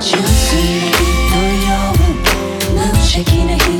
純粋無用無邪気な日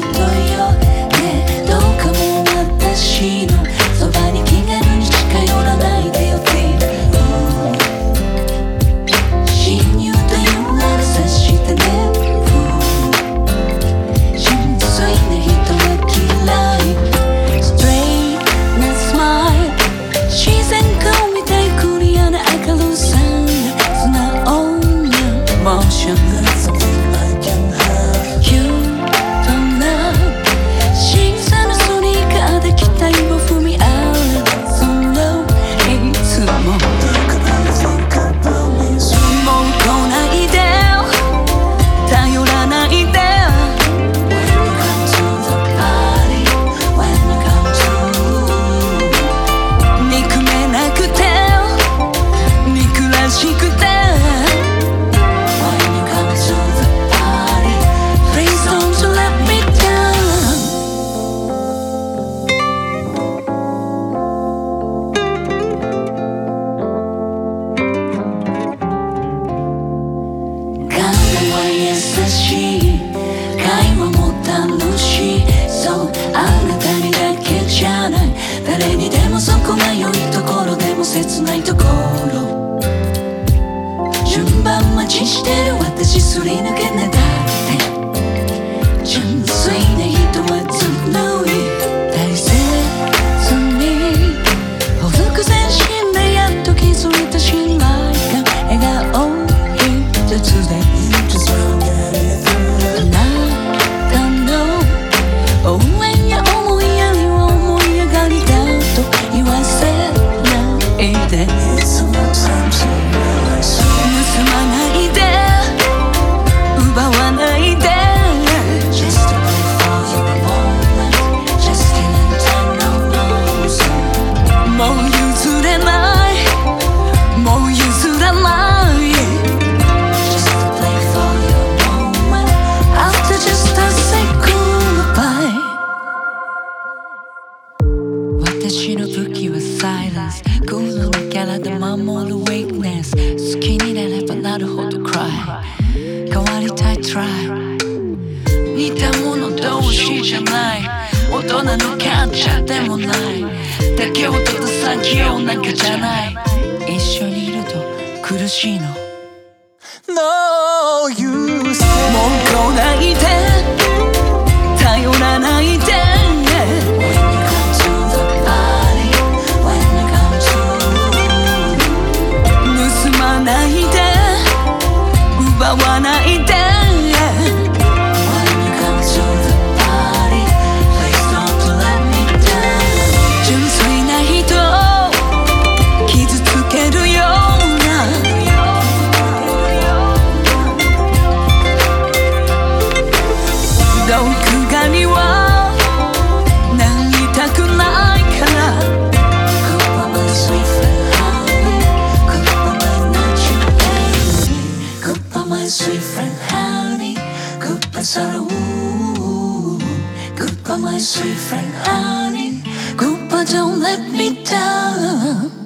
楽しい。そうあなたにだけじゃない。誰にでもそこが良いところでも切ないところ。順番待ちしてる私すり抜けない私の武器は silence クールなキャラで守る weakness 好きになればなるほど cry 変わりたい try 似た者同士じゃない。大人のキャッチャーでもない。だけをただ産業なんかじゃない。一緒にいると苦しいの。No, Goodbye sorrow Goodbye my sweet friend honey Goodbye don't let me down